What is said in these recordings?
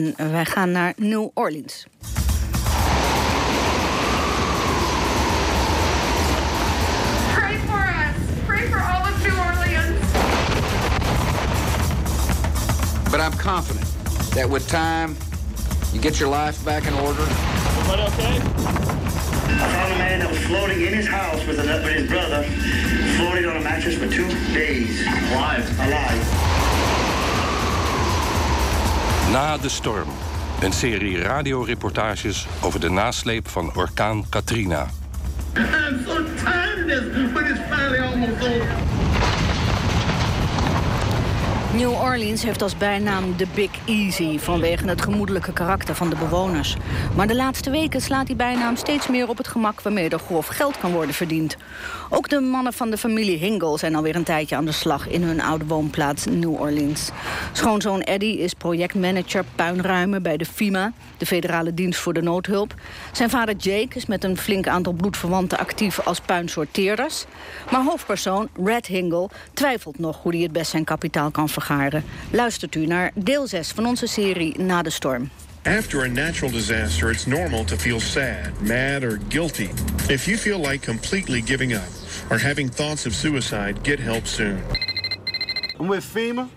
En wij gaan naar New Orleans. Pray for us. Pray for all of New Orleans. But I'm confident that with time, you get your life back in order. Everybody okay? I found a man that was floating in his house with, a, with his brother, floating on a mattress for two days. Alive. Alive. Na de storm. Een serie radioreportages over de nasleep van orkaan Katrina. New Orleans heeft als bijnaam de Big Easy vanwege het gemoedelijke karakter van de bewoners. Maar de laatste weken slaat die bijnaam steeds meer op het gemak waarmee er grof geld kan worden verdiend. Ook de mannen van de familie Hingle zijn alweer een tijdje aan de slag in hun oude woonplaats New Orleans. Schoonzoon Eddie is projectmanager puinruimen bij de FIMA, de Federale Dienst voor de Noodhulp. Zijn vader Jake is met een flink aantal bloedverwanten actief als puinsorteerders. Maar hoofdpersoon Red Hingle twijfelt nog hoe hij het best zijn kapitaal kan vergaren. Luistert u naar deel 6 van onze serie Na de Storm. After a natural disaster, it's normal to feel sad, mad, or guilty. If you feel like completely giving up or having thoughts of suicide, get help soon. I'm with FEMA.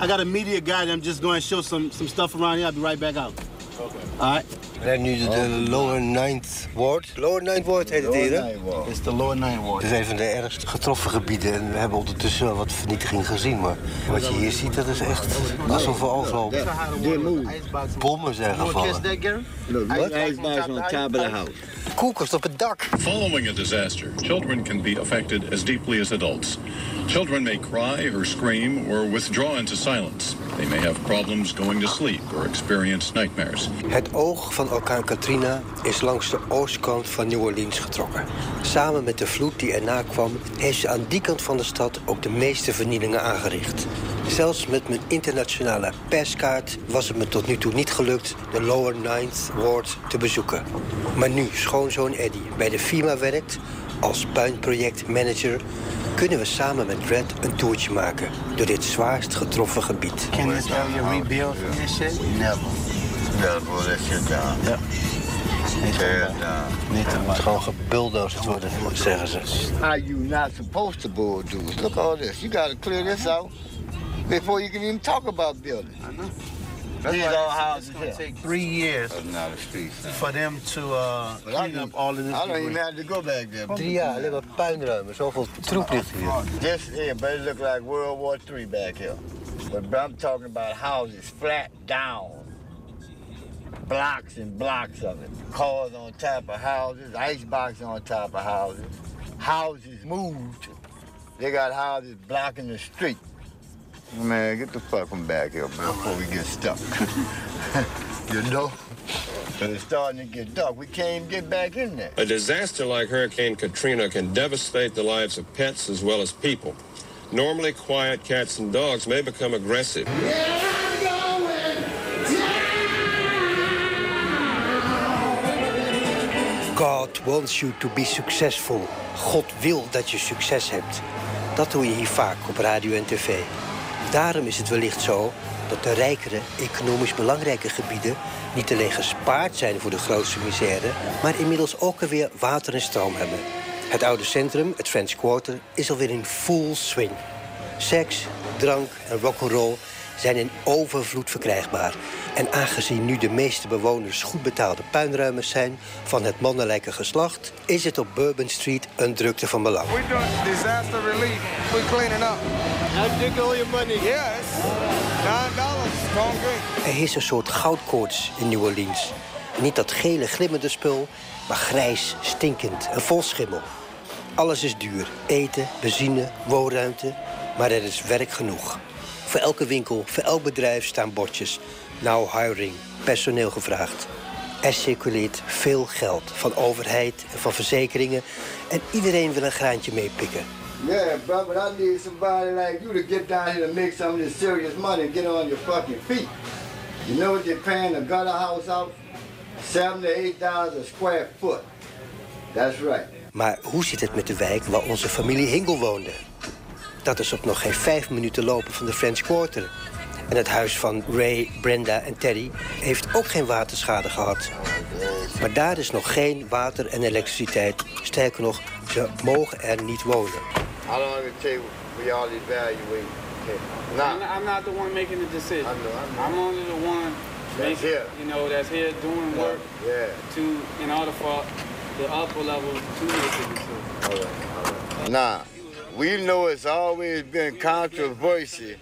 I got a media guy that I'm just going to show some, some stuff around here. I'll be right back out. Okay. All right. We zijn nu de, de Lower Ninth Ward. Lower Ninth Ward heet het hier, hè? Is de Lower Nine Ward. Het is een van de ergst getroffen gebieden en we hebben ondertussen wel wat vernietiging gezien. Maar wat je hier ziet, dat is echt alsof er overal bommen zijn gevallen. Of the house. Koelkast op het dak. Following a disaster, children can be affected as deeply as adults. Children may cry or scream or withdraw into silence. They may have problems going to sleep or experience nightmares. Het oog van orkaan Katrina is langs de oostkant van New Orleans getrokken. Samen met de vloed die erna kwam, heeft ze aan die kant van de stad ook de meeste vernielingen aangericht. Zelfs met mijn internationale perskaart was het me tot nu toe niet gelukt de Lower Ninth Ward te bezoeken. Maar nu schoonzoon Eddie bij de FIMA werkt als puinprojectmanager kunnen we samen met Red een toertje maken door dit zwaarst getroffen gebied. Can you tell you rebuild this shit? Never. Never that shit down. Ja. Niet te Het gewoon gebulldozerd worden, zeggen ze. How you not supposed to bulldoze? Look at all this. You got to clear this out before you can even talk about building. These are houses It's going to here. take three years Now the streets. for them to uh, clean up all of this. I don't even have to go back there. Drie jaar, alleen maar puinruimen. Zoveel troep ligt hier. This here, but it look like World War III back here. But I'm talking about houses flat down. Blocks and blocks of it. Cars on top of houses, icebox on top of houses. Houses moved. They got houses blocking the street. Man, get the fuck from back here, man, before we get stuck. you know? But it's starting to get dark. We can't even get back in there. A disaster like Hurricane Katrina can devastate the lives of pets as well as people. Normally quiet cats and dogs may become aggressive. God wants you to be successful. God wil dat je succes hebt. Dat hoor je hier vaak op radio en tv. Daarom is het wellicht zo dat de rijkere, economisch belangrijke gebieden niet alleen gespaard zijn voor de grootste misère, maar inmiddels ook alweer water en stroom hebben. Het oude centrum, het French Quarter, is alweer in full swing. Seks, drank en rock'n'roll zijn in overvloed verkrijgbaar. En aangezien nu de meeste bewoners goed betaalde puinruimers zijn van het mannelijke geslacht, is het op Bourbon Street een drukte van belang. We're doing disaster relief. We're cleaning up. I took all your money. Nine dollars. Concrete. Er is een soort goudkoorts in New Orleans. Niet dat gele glimmende spul, maar grijs, stinkend en vol schimmel. Alles is duur. Eten, benzine, woonruimte. Maar er is werk genoeg. Voor elke winkel, voor elk bedrijf staan bordjes. Now hiring, personeel gevraagd. Er circuleert veel geld van overheid en van verzekeringen. En iedereen wil een graantje meepikken. Yeah, bro, but I need somebody like you to get down here to make some of this serious money and get on your fucking feet. You know what they're paying a gutter house out? Seven to eight dollars a square foot. That's right. Maar hoe zit het met de wijk waar onze familie Hingel woonde? Dat is op nog geen vijf minuten lopen van de French Quarter. En het huis van Ray, Brenda en Terry heeft ook geen waterschade gehad. Maar daar is nog geen water en elektriciteit. Sterker nog, ze mogen er niet wonen. Take for y'all to evaluate? I'm, not, I'm not the one making the decision. I'm only the one That's here. you know, that's here doing work Yeah. to, in order for the upper level to make a decision. Nah, we know it's always been controversy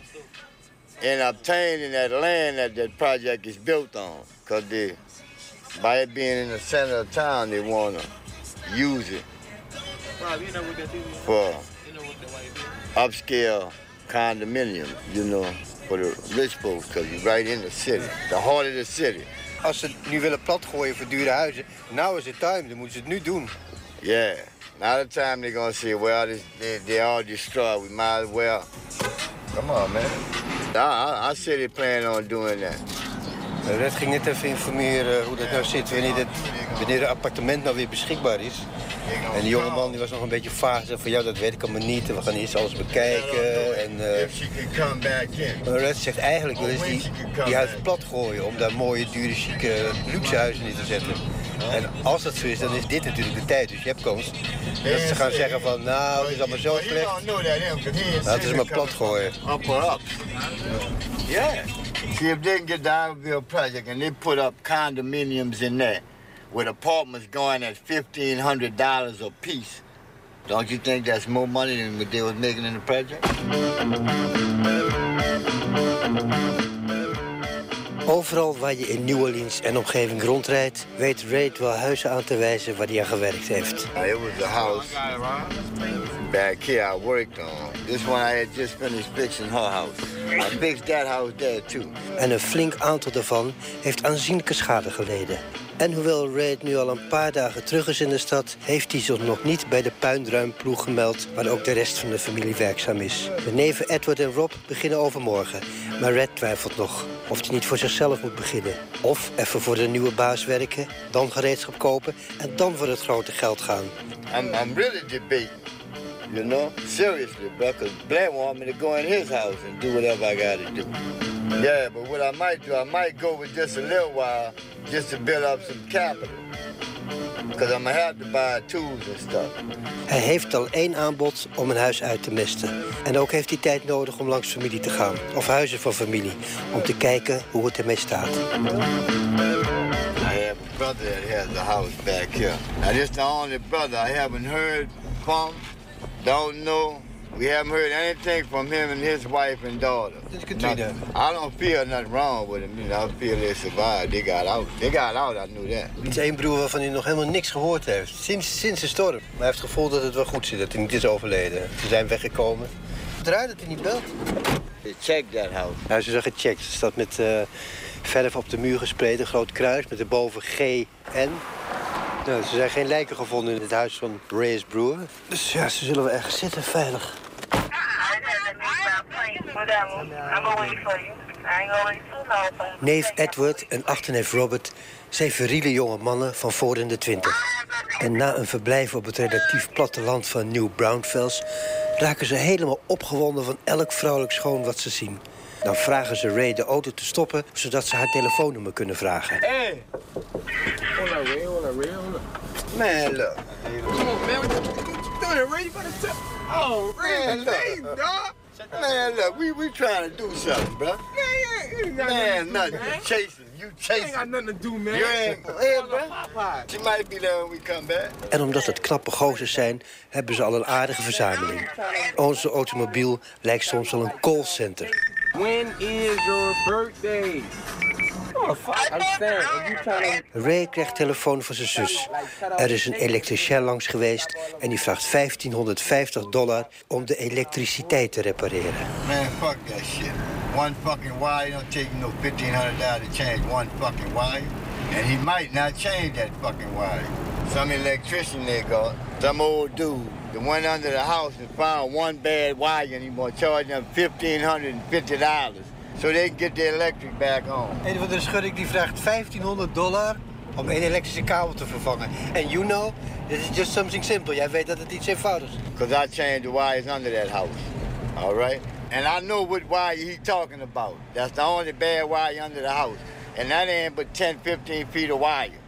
in obtaining that land that that project is built on. Because they, by it being in the center of town, they want to use it for upscale condominium, you know, for the rich folks, because you're right in the city, the heart of the city. Als ze nu willen platgooien voor dure huizen, nou is het time, dan moeten ze het nu doen. Yeah. Now the time they're gonna say, well, this, they, they all destroyed. We might as well. Come on, man. I, I, I they plan on doing that. Red ging net even informeren hoe dat nou zit, wanneer, dit, wanneer het appartement nou weer beschikbaar is. En die jongeman die was nog een beetje vaag. Zei van ja, dat weet ik allemaal niet. En we gaan eerst alles bekijken. En, eh, If she can come back in. maar Red zegt eigenlijk willen ze die, die huizen plat gooien om daar mooie, dure, chique luxehuizen neer te zetten. En als dat zo is, dan is dit natuurlijk de tijd. Dus je hebt kans dat ze gaan zeggen van nou, het is allemaal zo slecht. Laten ze seen maar plat gooien. Up or up. Yeah. See, if they can get the Iberville project and they put up condominiums in there with apartments going at $1,500 a piece, don't you think that's more money than what they was making in the project? Overal waar je in New Orleans en omgeving rondrijdt, weet Raid wel huizen aan te wijzen waar hij aan gewerkt heeft. It was the house back here I worked on. This one I had just finished fixing her house. I fixed that house there too. En een flink aantal daarvan heeft aanzienlijke schade geleden. En hoewel Raid nu al een paar dagen terug is in de stad... heeft hij zich nog niet bij de puinruimploeg gemeld... waar ook de rest van de familie werkzaam is. De neven Edward en Rob beginnen overmorgen. Maar Red twijfelt nog of hij niet voor zichzelf moet beginnen. Of even voor de nieuwe baas werken, dan gereedschap kopen... en dan voor het grote geld gaan. I'm, I'm really debating, you know, seriously, because Blair want me to go in his house and do whatever I got to do. Yeah, but what I might do, I might go with just a little while just to build up some capital. Because I'm have to buy tools and stuff. Hij heeft al één aanbod om een huis uit te misten. En ook heeft hij tijd nodig om langs familie te gaan. Of huizen van familie. Om te kijken hoe het ermee staat. I have a brother that has a house back here. Now, this the only brother I haven't heard from, don't know. We haven't heard anything from him and his wife and daughter. Katrina. Nothing. I don't feel nothing wrong with him. You know, I feel they survived. They got out. They got out, I knew that. Het is één broer waarvan hij nog helemaal niks gehoord heeft. Sinds, sinds de storm. Maar hij heeft het gevoel dat het wel goed zit. Dat hij niet is overleden. Ze zijn weggekomen. Het raar dat hij niet belt. Checked that house. Ja, ze zijn gecheckt. Er staat met eh, verf op de muur gespreid. Een groot kruis met erboven GN. Nou, ze zijn geen lijken gevonden in het huis van Ray's broer. Dus ja, ze zullen wel ergens zitten, veilig. Neef Edward en achterneef Robert zijn viriele jonge mannen van voor in de twintig. En na een verblijf op het relatief platteland van New Braunfels... raken ze helemaal opgewonden van elk vrouwelijk schoon wat ze zien. Dan vragen ze Ray de auto te stoppen, zodat ze haar telefoonnummer kunnen vragen. Hey! Hold up, Ray. Up. Man, look. Come on, man. What you, doing Ray? You better tell. Oh, Ray, Man, look. hey, dog. Man, look, we, we trying to do something, bro. Man, you ain't got Man, nothing do, You man. chasing. You You ain't chasing. got nothing to do, man. You ain't. Hey, bro. She might be there when we come back. En omdat het knappe gozers zijn, hebben ze al een aardige verzameling. Onze automobiel lijkt soms wel een callcenter. When is your birthday? Ray krijgt telefoon van zijn zus. Er is een elektricien langs geweest en die vraagt 1550 dollar om de elektriciteit te repareren. Man, fuck that shit. One fucking wire, don't take no 1500 dollar to change one fucking wire. And he might not change that fucking wire. Some electrician there got, some old dude. The one under the house and found one bad wire and he gonna charge them $1,550 so they can get their electric back on. Een van de schurk die vraagt 1500 dollar om een elektrische kabel te vervangen. En you know, this is just something simple. Jij weet dat het iets eenvoudigs is. Cause I changed the wires under that house. All right. And I know what wire he talking about. That's the only bad wire under the house. And that ain't but 10, 15 feet of wire.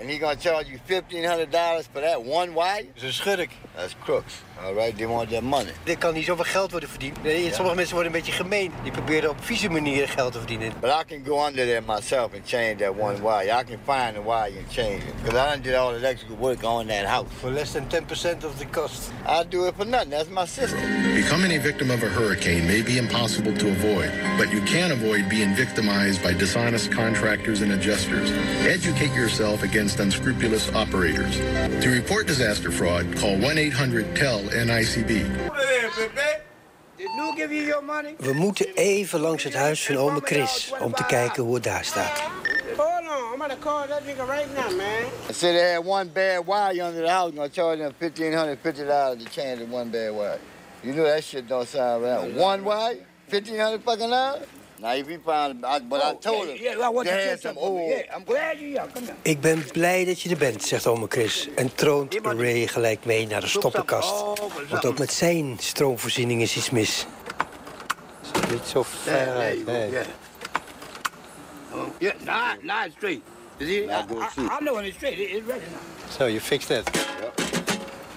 And he gonna charge you $1,500 for that one wire? Dat is een schurk. That's crooks. All right, they want that money. Er kan niet zoveel geld worden verdiend. Nee, Sommige mensen worden een beetje gemeen. Die proberen op vieze manieren geld te verdienen. But I can go under there myself and change that one wire. I can find the wire and change it. Because I done did all the electrical work on that house. For less than 10% of the cost. I do it for nothing. That's my system. Becoming a victim of a hurricane may be impossible to avoid, but you can avoid being victimized by dishonest contractors and adjusters. Educate yourself against unscrupulous operators. To report disaster fraud, call 1 800 TELL NICB. We moeten even langs het huis van ome Chris om te kijken hoe het daar staat. Hold on, I'm gonna call that nigga right now, man. I said they had one bad wire under the house. I'm gonna charge them $1,550 to change the one bad wire. You know that shit don't sound right. One wire? 1500 fucking dollars? Now if he found, I, but I told him, Yeah, say some something. old. Yeah, I'm glad you're here. Come. Ik ben blij dat je er bent, zegt ome Chris. En troont Ray gelijk mee naar de stoppenkast. Want ook met zijn stroomvoorziening is iets mis. Ziet er niet zo ver you yeah. Yeah, now, now it's straight. You see, I, I, I know it's straight. It, it's ready now. So, you fixed that.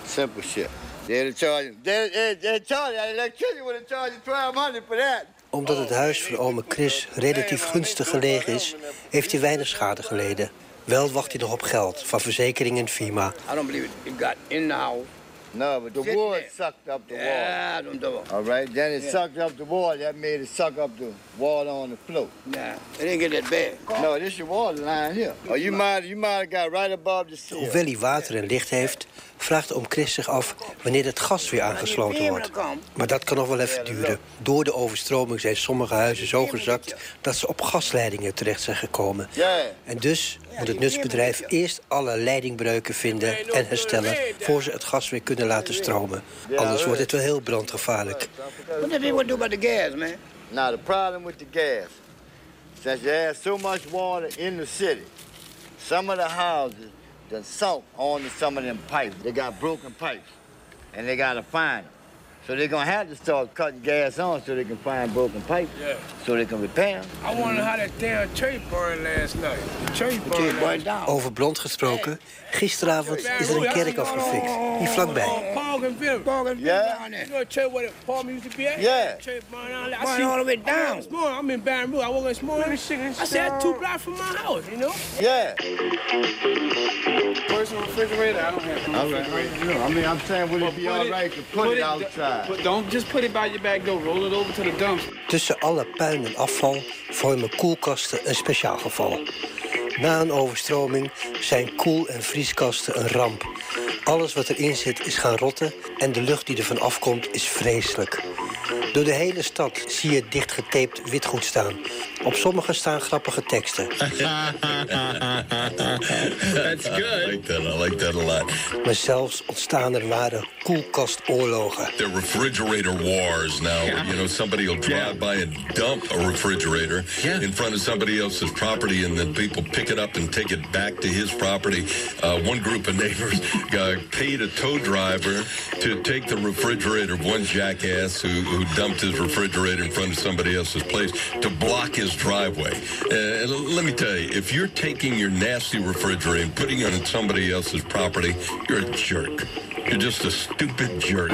Simple shit. They'd charge. They, they, they charge electricity would have charged you 1200 for that. Omdat het huis van ome Chris relatief gunstig gelegen is, heeft hij weinig schade geleden. Wel wacht hij nog op geld van verzekering en FIMA. I don't believe it. It got in the house. No, but the there. sucked up the wall. Yeah, I don't know. All right, then it Yeah. sucked up the wall. That made it suck up the water on the floor. Nah, it didn't get that bad. No, this your water line here. Oh, you might you might have got right above the seal. Hoewel hij water en licht heeft, vraagt oom Chris zich af wanneer het gas weer aangesloten wordt. Maar dat kan nog wel even duren. Door de overstroming zijn sommige huizen zo gezakt dat ze op gasleidingen terecht zijn gekomen. En dus moet het nutsbedrijf eerst alle leidingbreuken vinden en herstellen voor ze het gas weer kunnen laten stromen. Anders wordt het wel heel brandgevaarlijk. What the people do about the gas, man? Now the problem with the gas, since you have so much water in the city, some of the houses done salt onto some of them pipes. They got broken pipes, and they gotta find them. So they're gonna have to start cutting gas on so they can find broken pipes, Yeah. so they can repair them. I wonder how that damn church burned last night. The church burned. Burned down. Over brand gesproken, gisteravond is er een kerk afgefikt, hier vlakbij. Phil Yeah. down there. You know the church where the Paul used to be at? Yeah. The church burned down there. I Burned see- all the way down. up This morning, I'm in Baton Rouge. I woke up this morning. I said, that's two blocks from my house, you know? Yeah. Personal refrigerator, I don't have All right. I mean, I'm saying, would it be all right to put it outside? But don't just put it by your back door. Roll it over to the dumpster. Tussen alle puin en afval vormen koelkasten een speciaal geval. Na een overstroming zijn koel- en vrieskasten een ramp. Alles wat erin zit is gaan rotten en de lucht die ervan afkomt is vreselijk. Door de hele stad zie je dichtgetaped witgoed staan. Op sommige staan grappige teksten. That's good. I like that. I like that a lot. Maar zelfs ontstaan er ware koelkastoorlogen. The refrigerator wars now. You know, somebody will drive by and dump a refrigerator in front of somebody else's property, and then people pick it up and take it back to his property. Uh, one group of neighbors uh, paid a tow driver to take the refrigerator of one jackass who, who dumped his refrigerator in front of somebody else's place to block his driveway. Uh, let me tell you, if you're taking your nasty refrigerator and putting it on somebody else's property, you're a jerk. You're just a stupid jerk.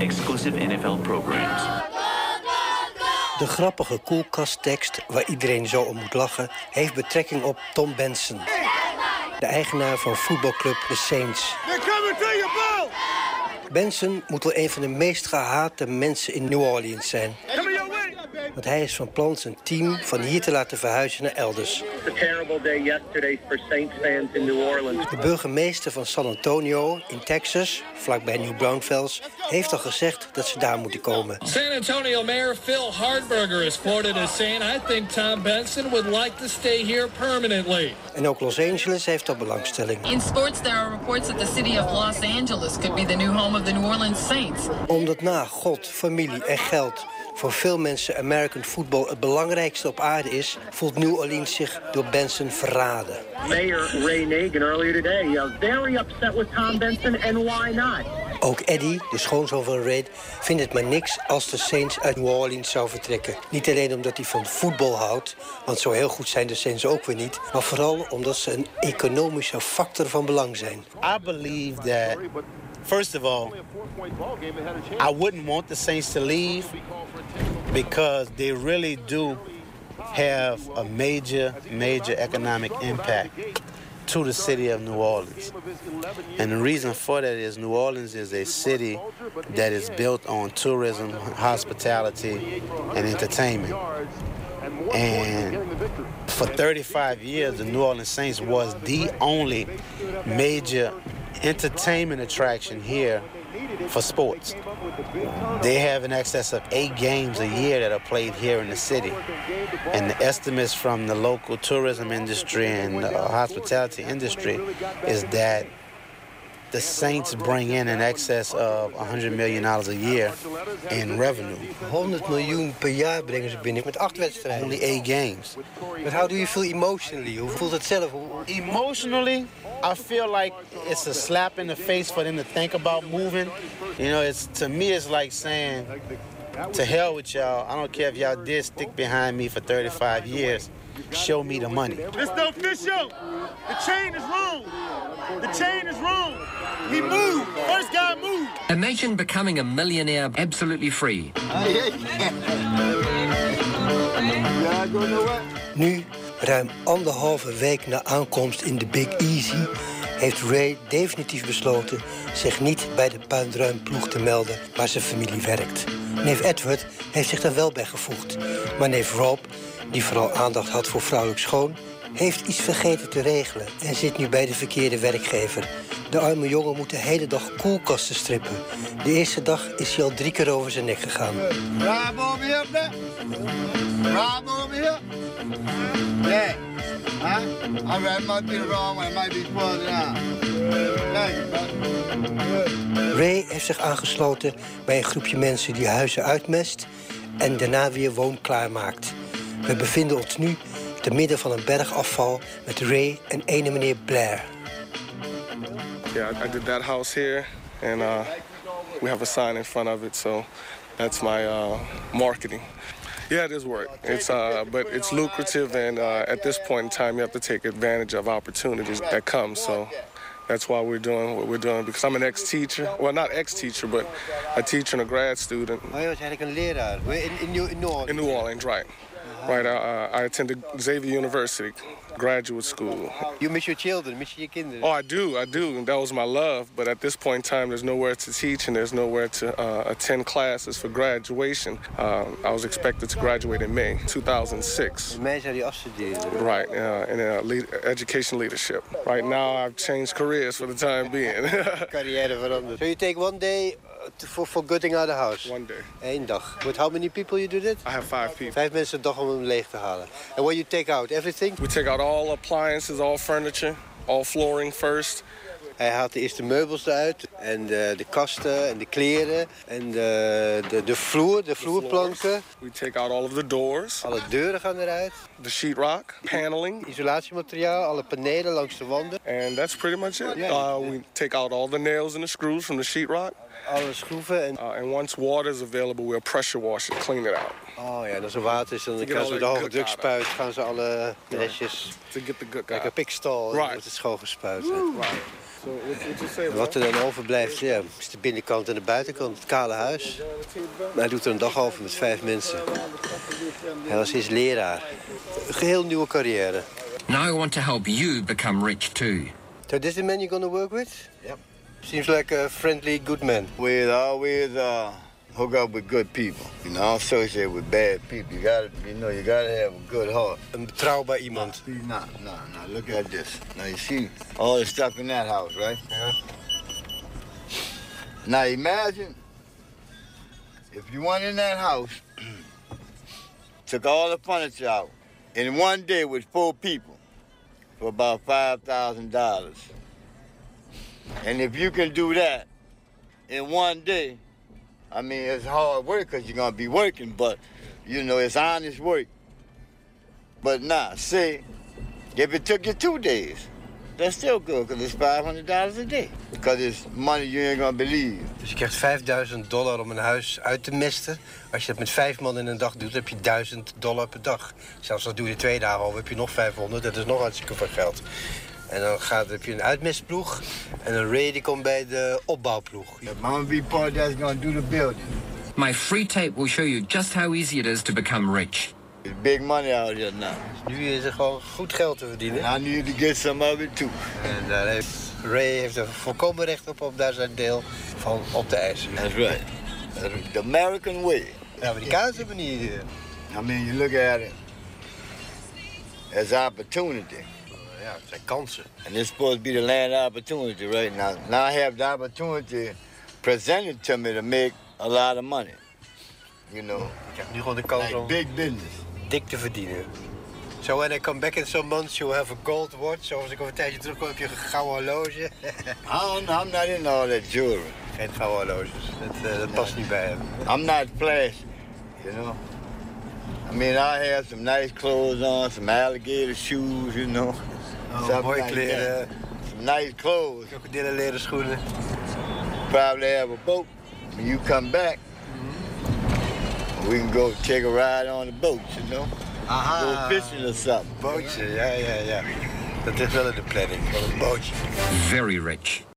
Exclusive NFL programs. De grappige koelkasttekst, waar iedereen zo om moet lachen, heeft betrekking op Tom Benson. De eigenaar van voetbalclub The Saints. They're coming to your boat! Benson moet wel een van de meest gehate mensen in New Orleans zijn. Want hij is van plan zijn team van hier te laten verhuizen naar elders. a terrible day yesterday for Saints fans in New Orleans. De burgemeester van San Antonio in Texas, vlakbij New Braunfels, heeft al gezegd dat ze daar moeten komen. San Antonio Mayor Phil Hardberger is quoted as saying, I think Tom Benson would like to stay here permanently. En ook Los Angeles heeft al belangstelling. In sports, there are reports that the city of Los Angeles could be the new home of the New Orleans Saints. Omdat na God, familie en geld voor veel mensen American football het belangrijkste op aarde is, voelt New Orleans zich door Benson verraden. Mayor Ray Nagin earlier today, very upset with Tom Benson, and why not? Ook Eddie, de schoonzoon van Ray, vindt het maar niks als de Saints uit New Orleans zou vertrekken. Niet alleen omdat hij van voetbal houdt, want zo heel goed zijn de Saints ook weer niet, maar vooral omdat ze een economische factor van belang zijn. I believe that, first of all, I wouldn't want the Saints to leave because they really do have a major, major economic impact to the city of New Orleans. And the reason for that is New Orleans is a city that is built on tourism, hospitality, and entertainment. And for 35 years, the New Orleans Saints was the only major entertainment attraction here for sports. They have in excess of eight games a year that are played here in the city. And the estimates from the local tourism industry and uh, hospitality industry is that the Saints bring in in excess of $100 million a year in revenue. 100 miljoen per jaar brengen ze binnen met acht wedstrijden. Only eight games. But how do you feel emotionally? Hoe voelt het zelf? Emotionally, I feel like it's a slap in the face for them to think about moving. You know, it's to me, it's like saying, to hell with y'all. I don't care if y'all did stick behind me for 35 years. Show me the money. It's the official. The chain is wrong. The chain is wrong. He moved. First guy moved. Imagine becoming a millionaire absolutely free. Nu, ruim anderhalve week na aankomst in de Big Easy... heeft Ray definitief besloten zich niet bij de puinruimploeg te melden... waar zijn familie werkt. Neef Edward heeft zich daar wel bij gevoegd. Maar neef Rob, die vooral aandacht had voor vrouwelijk schoon... heeft iets vergeten te regelen en zit nu bij de verkeerde werkgever. De arme jongen moet de hele dag koelkasten strippen. De eerste dag is hij al drie keer over zijn nek gegaan. Huh? It might be the wrong. It might be. Ray heeft zich aangesloten bij een groepje mensen die huizen uitmest en daarna weer woonklaar maakt. We bevinden ons nu te midden van een berg afval met Ray en ene meneer Blair. Yeah, I- I did that house here, and uh, we have a sign in front of it, so that's my uh, marketing. Yeah, it is work. It's uh, but it's lucrative, and uh, at this point in time, you have to take advantage of opportunities that come. So that's why we're doing what we're doing. Because I'm an ex-teacher, well, not ex-teacher, but a teacher and a grad student Maar je was eigenlijk een in, in, New, in New Orleans. in New Orleans, right? Right. Uh, uh, I attended Xavier University, graduate school. You miss your children, miss your kids. Oh, I do, I do. And that was my love. But at this point in time, there's nowhere to teach and there's nowhere to uh, attend classes for graduation. Uh, I was expected to graduate in May 2006. In mei zou. Right, uh, in uh, lead, education leadership. Right now, I've changed careers for the time being. So you take one day to- for, for gutting out the house? One day. Eén dag. With how many people you do that? I have five people. Vijf mensen een dag om hem leeg te halen. And what you take out? Everything? We take out all appliances, all furniture, all flooring first. Hij haalt de eerste meubels eruit. En de, de kasten en de kleren. En de, de, de vloer, de vloerplanken. We take out all of the doors. Alle deuren gaan eruit. The sheetrock, paneling. Isolatiemateriaal, alle panelen langs de wanden. And that's pretty much it. Uh, we take out all the nails and the screws from the sheetrock. Alle schroeven. En... Uh, and once water is available, we'll pressure wash it, clean it out. Oh ja, en als er water is, dan gaan ze de hoge guk drukspuit. Gaan ze alle nestjes... To get the Like pikstal. Right. dan wordt het schoongespuit. Wat er dan overblijft, ja, is de binnenkant en de buitenkant. Het kale huis. Maar hij doet er een dag over met vijf mensen. Hij was eerst leraar. Een geheel nieuwe carrière. Now I want to help you become rich too. So this is the man you're gonna work with? Yep. Seems like a friendly, good man. We always uh, hook up with good people. You know, don't associate with bad people. You gotta, you know, you gotta have a good heart. Een betrouwbaar iemand. Nah, nah, nah. Look at this. Now you see all the stuff in that house, right? Yeah. Now imagine if you went in that house, took all the furniture out, in one day with four people for about five thousand dollars. And if you can do that in one day, I mean it's hard work because you're gonna be working, but you know it's honest work. But nah, say if it took you two days, that's still good because it's $500 a day. Because it's money you ain't gonna believe. Dus je krijgt 5000 dollar om een huis uit te mesten. Als je dat met vijf man in een dag doet, heb je 1000 dollar per dag. Zelfs als doe je twee dagen al, heb je nog 500. Dat is nog hartstikke veel geld. En dan gaat, heb je een uitmestploeg. En een Ray die komt bij de opbouwploeg. Mama be part that's gonna do the building. My free tape will show you just how easy it is to become rich. It's big money out here now. Nu is er gewoon goed geld te verdienen. I need to get some of it too. En daar heeft Ray heeft er volkomen recht op om daar zijn deel van op te eisen. That's right. The American way. De Amerikaanse manier. I mean, you look at it as opportunity. Ja, het zijn kansen. And it's supposed to be the land of opportunity right now. Now I have the opportunity presented to me to make a lot of money. You know. Ik heb nu gewoon de kans Like om big business. dik te verdienen. So when I come back in some months, you'll have a gold watch. Zo als ik over een tijdje terugkom, heb je een gouden horloge. I don't know, I'm not in all that jewelry. Geen gouden horloges. Dat, eh, dat past niet bij hem. I'm not flashy, you know. I mean, I have some nice clothes on, some alligator shoes, you know. Oh, Something mooie like kleren. that. Some nice clothes. Krokodillen leren schoenen. Probably have a boat. When you come back, we can go take a ride on the boat, you know. Aha. Go fishing or something. Bootje, ja, ja, ja. Dat is wel in de planning, van een bootje. Very rich.